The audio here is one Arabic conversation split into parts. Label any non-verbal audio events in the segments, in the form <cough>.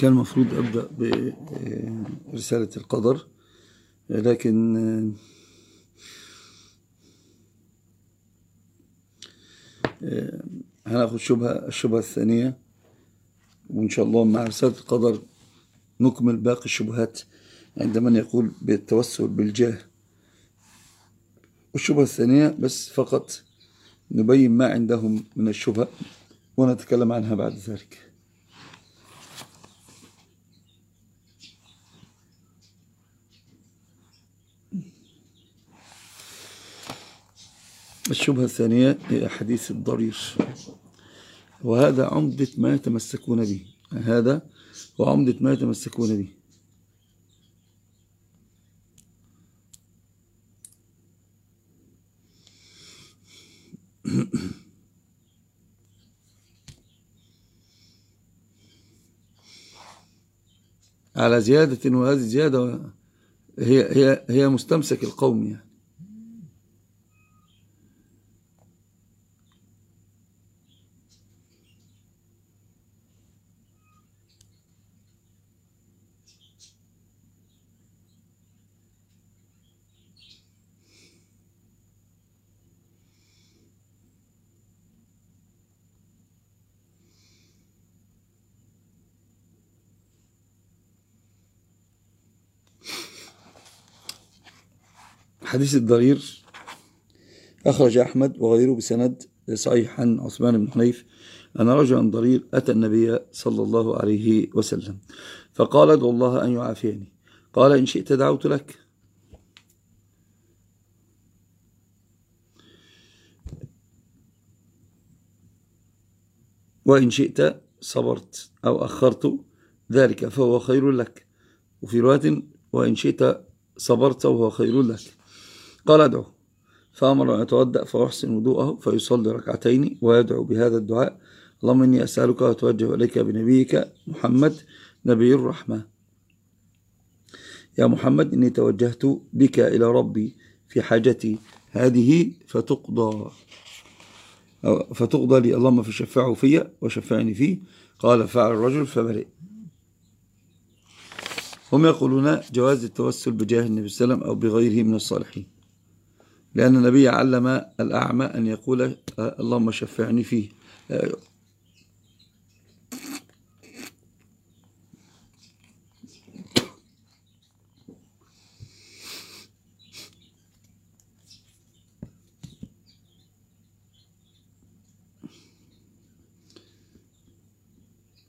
كان المفروض أبدأ برسالة القدر لكن هناخد شبهة الشبهة الثانية وإن شاء الله مع رسالة القدر نكمل باقي الشبهات عند من يقول بالتوسل بالجاه. والشبهة الثانية بس فقط نبين ما عندهم من الشبهة ونتكلم عنها بعد ذلك. الشبهة الثانية هي حديث الضرير. وهذا عمدة ما يتمسكون به. هذا وعمدة ما يتمسكون به. على زيادة وهذه زيادة هي هي هي مستمسك القوم يعني. حديث الضرير أخرج أحمد وغيره بسند صحيح عن عثمان بن حنيف أن رجلا ضرير أتى النبي صلى الله عليه وسلم فقال ادعو الله أن يعافيني. قال إن شئت دعوت لك. وإن شئت صبرت أو أخرت ذلك فهو خير لك. وفي رواية وإن شئت صبرت وهو خير لك. قال ادعو فأمر أن يتودأ فيحسن وضوءه فيصلي ركعتين ويدعو بهذا الدعاء. اللهم إني أسألك وأتوجه إليك بنبيك محمد نبي الرحمة. يا محمد إني توجهت بك إلى ربي في حاجتي. هذه فتقضى. فتقضى لي. اللهم فشفعه في وشفعني فيه. قال فعل الرجل فبرئ هم يقولون جواز التوسل بجاه النبي صلى الله عليه وسلم أو بغيره من الصالحين. لأن النبي علم الأعمى أن يقول اللهم شفعني فيه.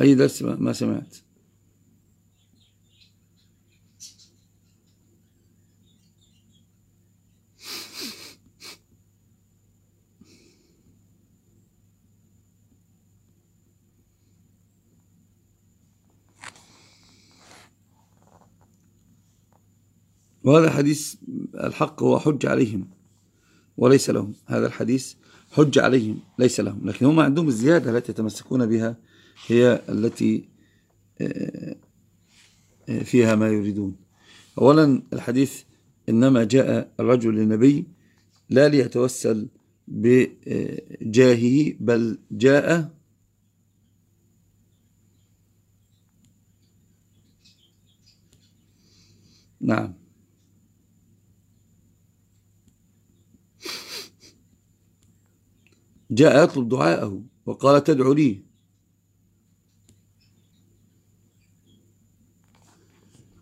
أي درس ما سمعت؟ وهذا الحديث الحق هو حج عليهم وليس لهم. هذا الحديث حج عليهم ليس لهم. لكن هم عندهم الزيادة التي يتمسكون بها هي التي آه، آه، فيها ما يريدون. أولا الحديث إنما جاء الرجل للنبي لا ليتوسل بجاهه بل جاء نعم. جاء يطلب دعاءه وقال تدعو لي.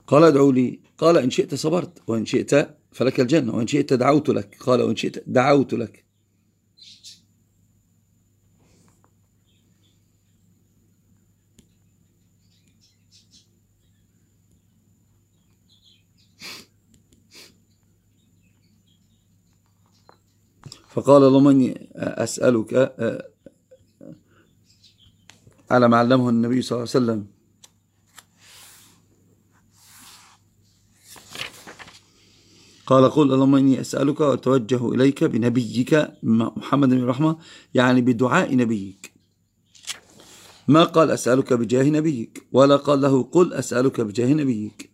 قال ادعو لي. قال إن شئت صبرت وإن شئت فلك الجنة وإن شئت دعوت لك. قال وإن شئت دعوت لك. فقال اللهم إني أسألك على ما علمه النبي صلى الله عليه وسلم. قال قل اللهم إني أسألك وأتوجه إليك بنبيك محمد بن الرحمة يعني بدعاء نبيك. ما قال أسألك بجاه نبيك ولا قال له قل أسألك بجاه نبيك.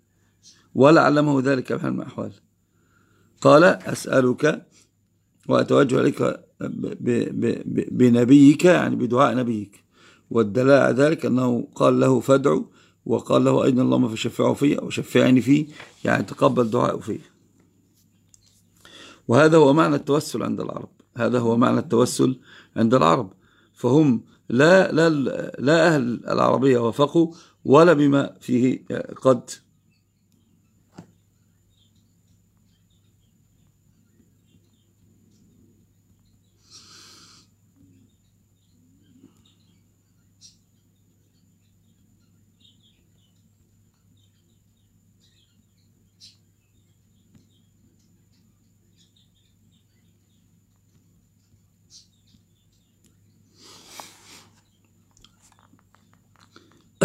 ولا علمه ذلك بحال من الأحوال. قال أسألك وأتوجه إليك بنبيك يعني بدعاء نبيك. والدلاء على ذلك أنه قال له فادعو وقال له أيضا اللهم فشفعه فيه وشفعني فيه يعني تقبل دعاءه فيه. وهذا هو معنى التوسل عند العرب. هذا هو معنى التوسل عند العرب. فهم لا, لا, لا أهل العربية وافقوا ولا بما فيه قد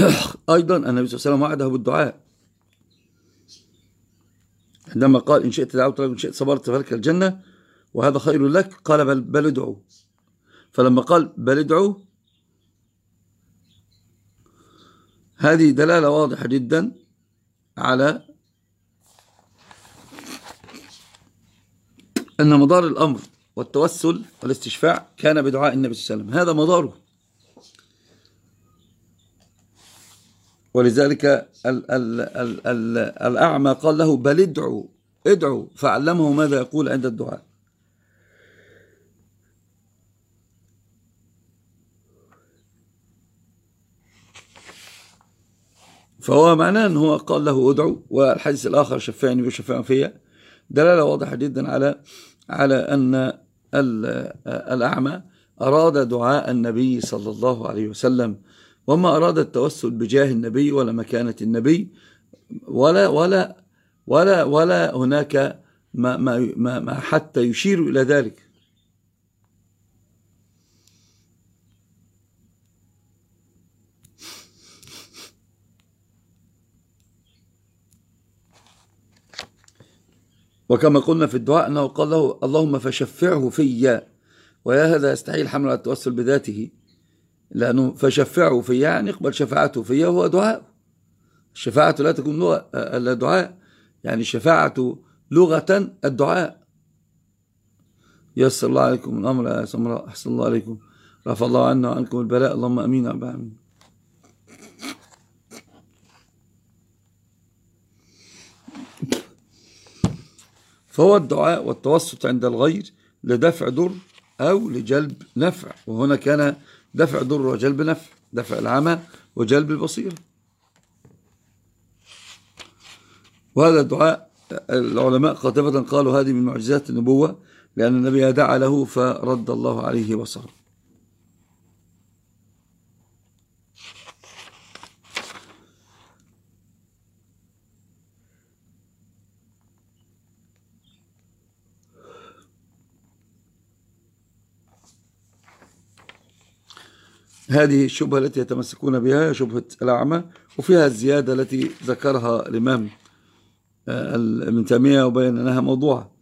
<coughs> أيضا النبي صلى الله عليه وسلم وعده بالدعاء. عندما قال إن شئت دعوت لك إن شئت صبرت فلك الجنة وهذا خير لك. قال بل, بل ادعو. فلما قال بل ادعو هذه دلالة واضحة جدا على أن مدار الأمر والتوسل والاستشفاع كان بدعاء النبي صلى الله عليه وسلم. هذا مداره. ولذلك ال ال ال ال الأعمى قال له بل ادعوا ادعوا فعلمه ماذا يقول عند الدعاء. فهو معناه أنه قال له ادعو والحديث الآخر شفعني وشفع فيا. دلالة واضحة جدا على على أن الأعمى أراد دعاء النبي صلى الله عليه وسلم وما أراد التوسل بجاه النبي ولا مكانة النبي ولا ولا ولا ولا هناك ما ما ما حتى يشير إلى ذلك. وكما قلنا في الدعاء أنه قال له اللهم فشفعه في ويا هذا يستحيل حمل على التوسل بذاته. لأنه فشفعه في يعني اقبل شفاعته في هو دعاء. الشفاعة لا تكون لغة إلا دعاء. يعني الشفاعة لغة الدعاء. يسر الله عليكم الأمر يا سمراء أحسن الله عليكم. رفع الله عنا وعنكم البلاء اللهم أمين أبا أمين فهو الدعاء والتوسط عند الغير لدفع ضر أو لجلب نفع. وهنا كان دفع ضر وجلب نفع دفع العمى وجلب البصيرة. وهذا الدعاء العلماء قاطبة قالوا هذه من معجزات النبوة لأن النبي دعا له فرد الله عليه بصره. هذه الشبهة التي يتمسكون بها شبهة الأعمى وفيها الزيادة التي ذكرها الإمام آه، ابن تيمية وبين أنها موضوع.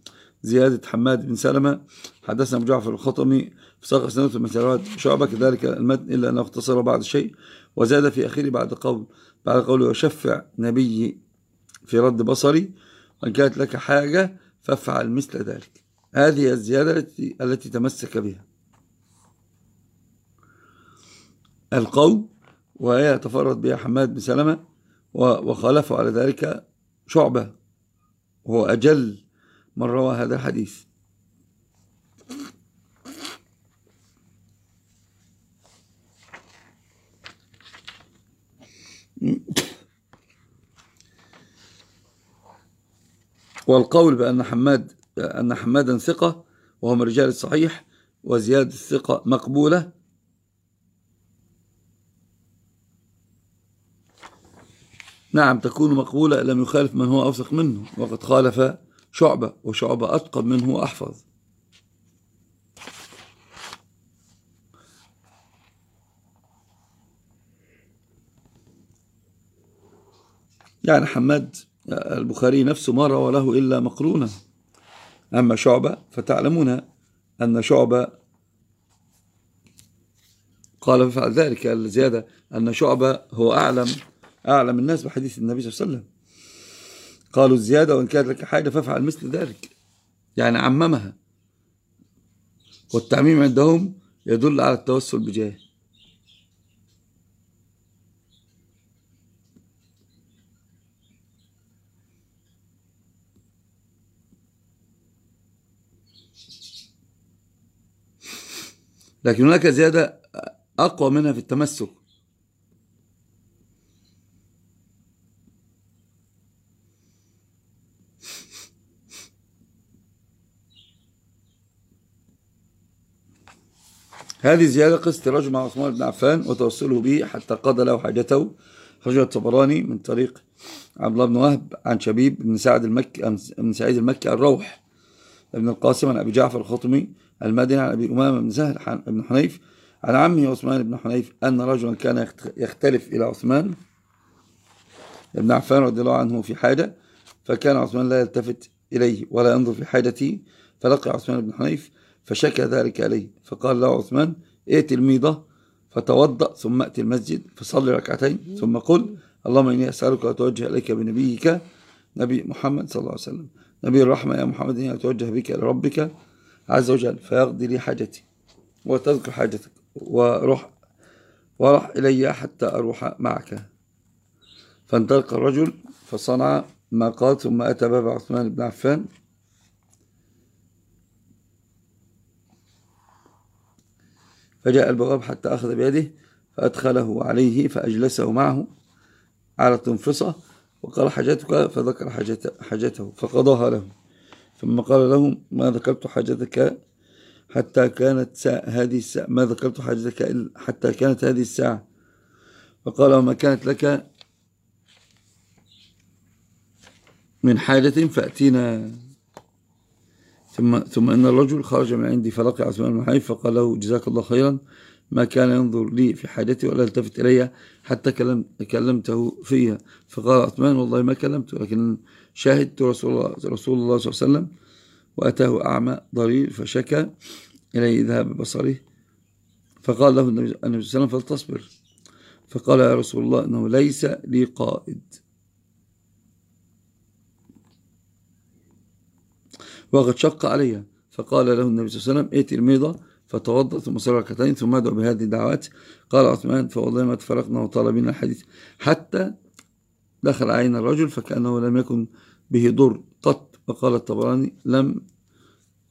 زيادة حماد بن سلمة حدثنا أبو جعفر الخطمي في ساق سنة المسيرات. شعبة كذلك المتن إلا أنه اختصر بعض الشيء وزاد في أخير بعد قول بعد قوله يشفع نبي في رد بصري وإن كانت لك حاجة فافعل مثل ذلك. هذه الزيادة التي تمسك بها. القوم وهي تفرد بها حماد بن سلمة وخالفه على ذلك شعبة. وهو أجل من روى هذا الحديث. والقول بأن حماد أن حمادا ثقة وهو من رجال الصحيح وزيادة الثقة مقبولة نعم تكون مقبولة لم يخالف من هو أوثق منه وقد خالف شعبة وشعبة أتقن منه وأحفظ يعني حماد البخاري نفسه ما روى له إلا مقرونا أما شعبة فتعلمون أن شعبة قال فعل ذلك الزيادة أن شعبة هو أعلم أعلم الناس بحديث النبي صلى الله عليه وسلم. قالوا الزيادة وإن كانت لك حاجة فافعل مثل ذلك. يعني عممها. والتعميم عندهم يدل على التوسل بجاه. لكن هناك زيادة أقوى منها في التمسك. هذه زيادة قصة الرجل مع عثمان بن عفان وتوصله به حتى قضى له حاجته. خرجه الطبراني من طريق عبد الله بن وهب عن شبيب بن سعد المكي بن سعيد المكي الروح. ابن القاسم عن أبي جعفر الخطمي المدني عن أبي أمامة بن زهر بن حنيف. عن عمه عثمان بن حنيف أن رجلا كان يختلف إلى عثمان بن عفان رضي الله عنه في حاجة فكان عثمان لا يلتفت إليه ولا ينظر في حاجته. فلقي عثمان بن حنيف فشكى ذلك عليه. فقال له عثمان ائت الميضة فتوضأ ثم أتي المسجد فصلي ركعتين ثم قل اللهم إني أسألك وأتوجه إليك بنبيك نبي محمد صلى الله عليه وسلم. نبي الرحمة يا محمد إني أتوجه بك إلى ربك عز وجل فيقضي لي حاجتي وتذكر حاجتك وروح وروح إلي حتى أروح معك. فانطلق الرجل فصنع ما قال ثم أتى باب عثمان بن عفان فجاء البواب حتى أخذ بيده فأدخله عليه فأجلسه معه على التنفصة وقال حاجتك فذكر حاجته فقضاها له ثم قال له ما ذكرت حاجتك حتى كانت ساعة هذه الساعة ما ذكرت حاجتك حتى كانت هذه الساعة. فقال وما كانت لك من حاجة فأتينا ثم ثم إن الرجل خرج من عندي فلقي عثمان بن حنيف فقال له جزاك الله خيرا. ما كان ينظر لي في حاجتي ولا التفت إلي حتى كلم كلمته فيها. فقال عثمان والله ما كلمته لكن شاهدت رسول الله, رسول الله صلى الله عليه وسلم وأتاه أعمى ضرير فشكى إليه ذهب بصره. فقال له النبي صلى الله عليه وسلم فلتصبر. فقال يا رسول الله أنه ليس لي قائد. وقد شق عليها فقال له النبي صلى الله عليه وسلم ائت الميضة فتوضأ ثم صلى ركعتين ثم ادعو بهذه الدعوات قال عثمان فوالله ما تفرقنا وطال بنا الحديث حتى دخل عين الرجل فكأنه لم يكن به ضر قط وقال الطبراني لم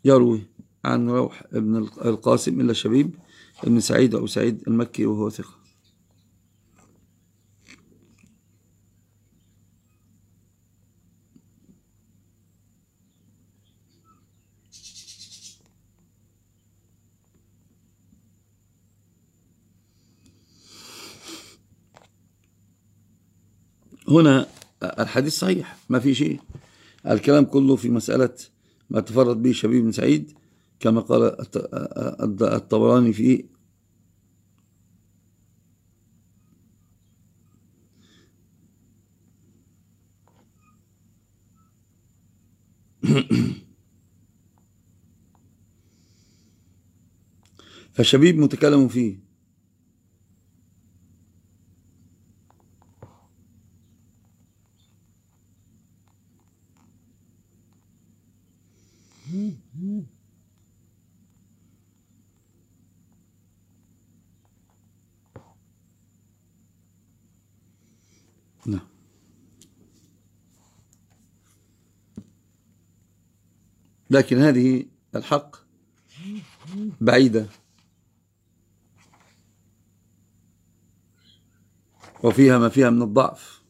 يروي عن روح ابن القاسم إلا شبيب ابن سعيد أو سعيد المكي وهو ثقة هنا الحديث صحيح ما في شيء. الكلام كله في مسألة ما تفرد به شبيب بن سعيد كما قال الطبراني في <coughs> فشبيب متكلم فيه. لكن هذه الحق بعيدة. وفيها ما فيها من الضعف.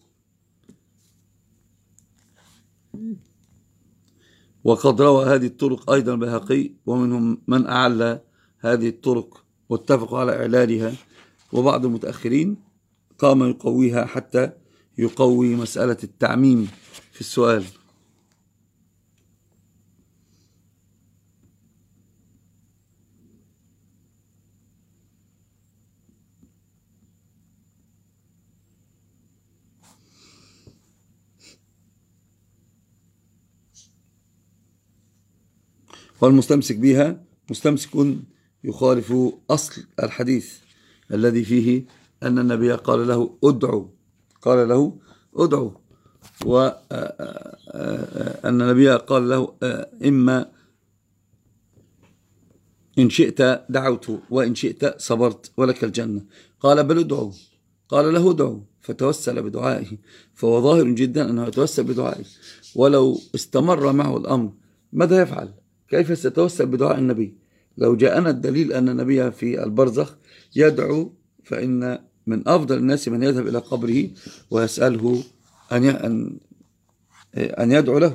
وقد روى هذه الطرق أيضا البيهقي ومنهم من أعلى هذه الطرق واتفقوا على إعلالها وبعض المتأخرين قام يقويها حتى يقوي مسألة التعميم في السؤال. والمستمسك بها مستمسك يخالف أصل الحديث الذي فيه أن النبي قال له ادعو قال له ادعو وأن النبي قال له إما إن شئت دعوت وإن شئت صبرت ولك الجنة. قال بل ادعو. قال له ادعو فتوسل بدعائه فهو ظاهر جدا أنه يتوسل بدعائه. ولو استمر معه الأمر ماذا يفعل؟ كيف سيتوسل بدعاء النبي؟ لو جاءنا الدليل أن النبي في البرزخ يدعو فإن من أفضل الناس من يذهب إلى قبره ويسأله أن أن يدعو له.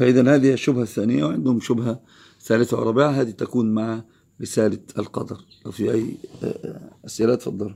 فإذا هذه الشبهة الثانية وعندهم شبهة ثالثة ورابعة هذه تكون مع رسالة القدر. لو في أي أسئلة تفضلوا